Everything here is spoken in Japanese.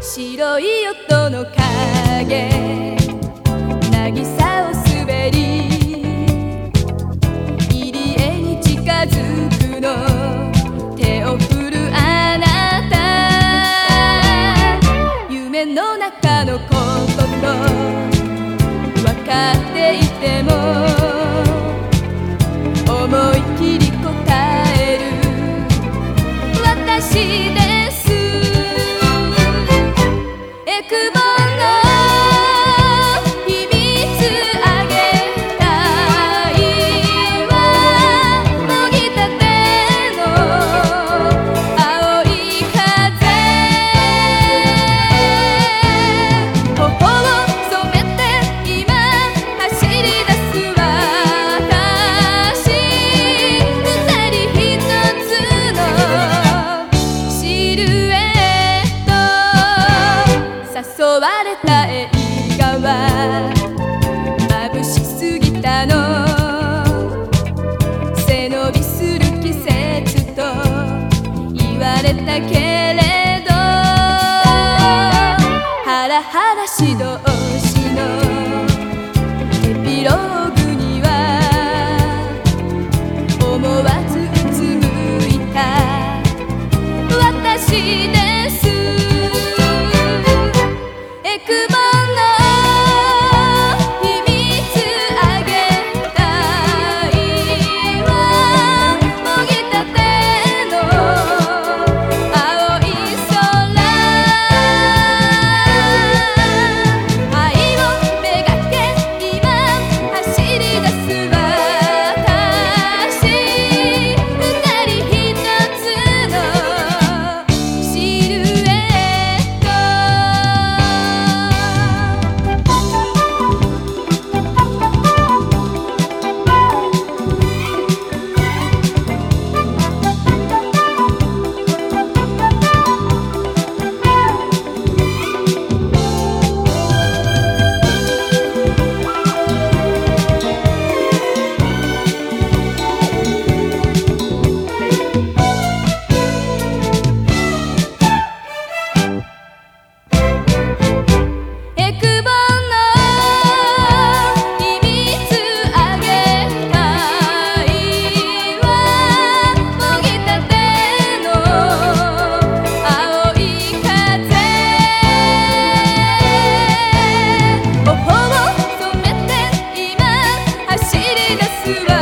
白い音の影の手を振るあなた。夢の中のこと。と分かっていても。思い切り答える。私です。エクボけれど。ハラハラし同士の。エピローグには。思わずうつむいた。私で you.